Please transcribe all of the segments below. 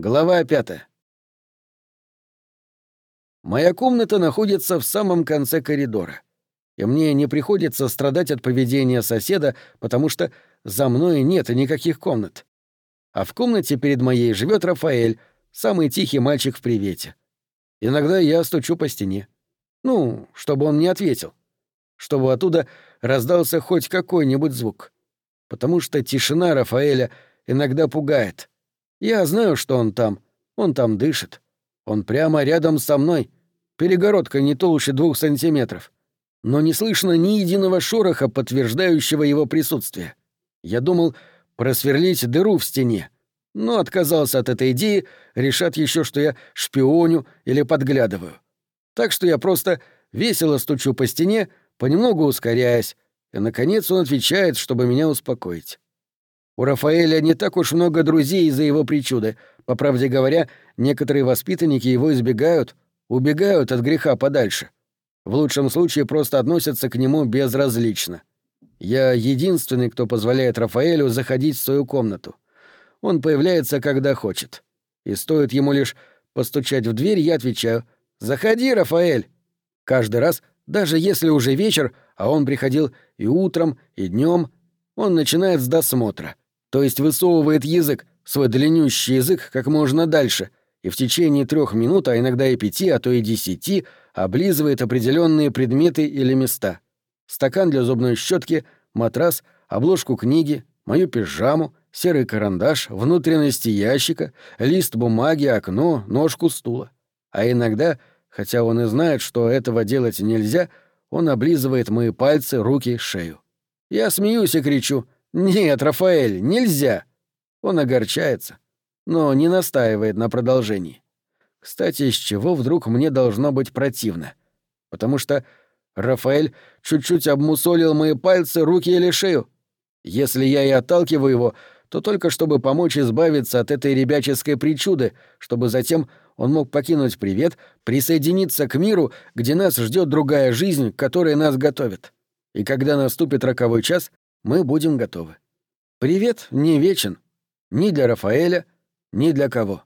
Глава пятая. Моя комната находится в самом конце коридора, и мне не приходится страдать от поведения соседа, потому что за мной нет никаких комнат. А в комнате перед моей живет Рафаэль, самый тихий мальчик в привете. Иногда я стучу по стене. Ну, чтобы он не ответил. Чтобы оттуда раздался хоть какой-нибудь звук. Потому что тишина Рафаэля иногда пугает. Я знаю, что он там. Он там дышит. Он прямо рядом со мной. Перегородка не толще двух сантиметров. Но не слышно ни единого шороха, подтверждающего его присутствие. Я думал просверлить дыру в стене, но отказался от этой идеи, решат еще, что я шпионю или подглядываю. Так что я просто весело стучу по стене, понемногу ускоряясь, и, наконец, он отвечает, чтобы меня успокоить. У Рафаэля не так уж много друзей из-за его причуды. По правде говоря, некоторые воспитанники его избегают, убегают от греха подальше. В лучшем случае просто относятся к нему безразлично. Я единственный, кто позволяет Рафаэлю заходить в свою комнату. Он появляется, когда хочет. И стоит ему лишь постучать в дверь, я отвечаю «Заходи, Рафаэль!» Каждый раз, даже если уже вечер, а он приходил и утром, и днем, он начинает с досмотра — то есть высовывает язык, свой длиннющий язык как можно дальше, и в течение трех минут, а иногда и пяти, а то и десяти, облизывает определенные предметы или места. Стакан для зубной щетки, матрас, обложку книги, мою пижаму, серый карандаш, внутренности ящика, лист бумаги, окно, ножку стула. А иногда, хотя он и знает, что этого делать нельзя, он облизывает мои пальцы, руки, шею. Я смеюсь и кричу — «Нет, Рафаэль, нельзя!» Он огорчается, но не настаивает на продолжении. Кстати, из чего вдруг мне должно быть противно? Потому что Рафаэль чуть-чуть обмусолил мои пальцы, руки или шею. Если я и отталкиваю его, то только чтобы помочь избавиться от этой ребяческой причуды, чтобы затем он мог покинуть привет, присоединиться к миру, где нас ждет другая жизнь, которая нас готовит. И когда наступит роковой час, мы будем готовы. Привет не вечен. Ни для Рафаэля, ни для кого.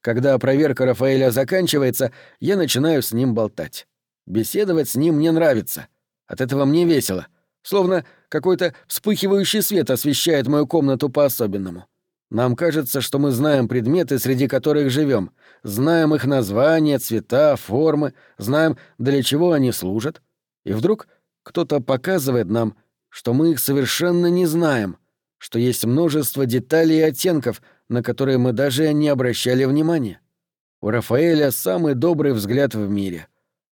Когда проверка Рафаэля заканчивается, я начинаю с ним болтать. Беседовать с ним мне нравится. От этого мне весело. Словно какой-то вспыхивающий свет освещает мою комнату по-особенному. Нам кажется, что мы знаем предметы, среди которых живем, знаем их названия, цвета, формы, знаем, для чего они служат. И вдруг кто-то показывает нам — что мы их совершенно не знаем, что есть множество деталей и оттенков, на которые мы даже не обращали внимания. У Рафаэля самый добрый взгляд в мире.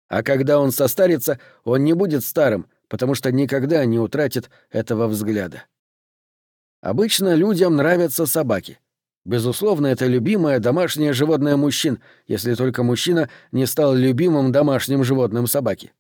А когда он состарится, он не будет старым, потому что никогда не утратит этого взгляда. Обычно людям нравятся собаки. Безусловно, это любимое домашнее животное мужчин, если только мужчина не стал любимым домашним животным собаки.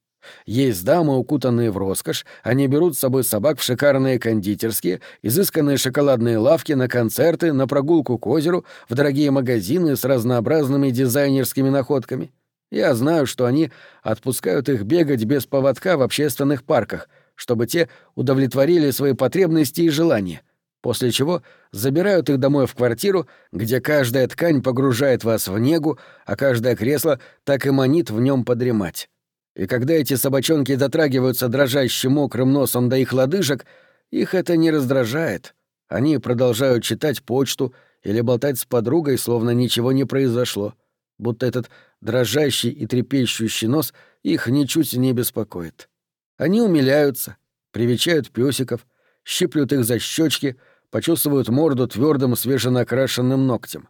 Есть дамы, укутанные в роскошь, они берут с собой собак в шикарные кондитерские, изысканные шоколадные лавки, на концерты, на прогулку к озеру, в дорогие магазины с разнообразными дизайнерскими находками. Я знаю, что они отпускают их бегать без поводка в общественных парках, чтобы те удовлетворили свои потребности и желания, после чего забирают их домой в квартиру, где каждая ткань погружает вас в негу, а каждое кресло так и манит в нем подремать. И когда эти собачонки дотрагиваются дрожащим мокрым носом до их лодыжек, их это не раздражает. Они продолжают читать почту или болтать с подругой, словно ничего не произошло, будто этот дрожащий и трепещущий нос их ничуть не беспокоит. Они умиляются, привечают песиков, щиплют их за щечки, почесывают морду твердым свеженакрашенным ногтем.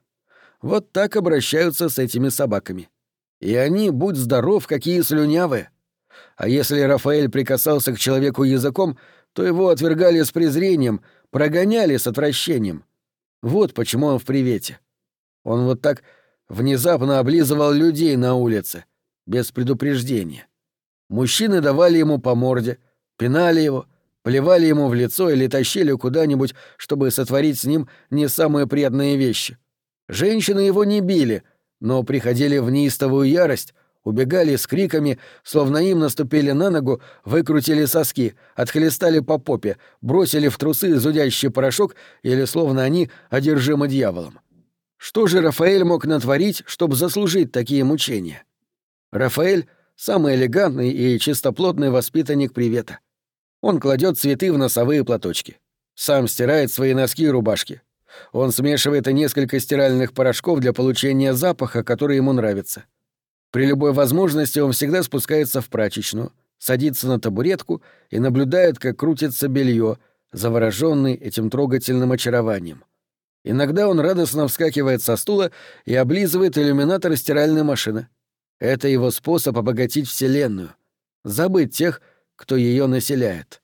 Вот так обращаются с этими собаками. И они, будь здоров, какие слюнявые. А если Рафаэль прикасался к человеку языком, то его отвергали с презрением, прогоняли с отвращением. Вот почему он в привете. Он вот так внезапно облизывал людей на улице, без предупреждения. Мужчины давали ему по морде, пинали его, плевали ему в лицо или тащили куда-нибудь, чтобы сотворить с ним не самые приятные вещи. Женщины его не били — но приходили в неистовую ярость, убегали с криками, словно им наступили на ногу, выкрутили соски, отхлестали по попе, бросили в трусы зудящий порошок или словно они одержимы дьяволом. Что же Рафаэль мог натворить, чтобы заслужить такие мучения? Рафаэль — самый элегантный и чистоплотный воспитанник привета. Он кладет цветы в носовые платочки. Сам стирает свои носки и рубашки. Он смешивает несколько стиральных порошков для получения запаха, который ему нравится. При любой возможности он всегда спускается в прачечную, садится на табуретку и наблюдает, как крутится белье, завороженный этим трогательным очарованием. Иногда он радостно вскакивает со стула и облизывает иллюминатор стиральной машины. Это его способ обогатить Вселенную, забыть тех, кто ее населяет.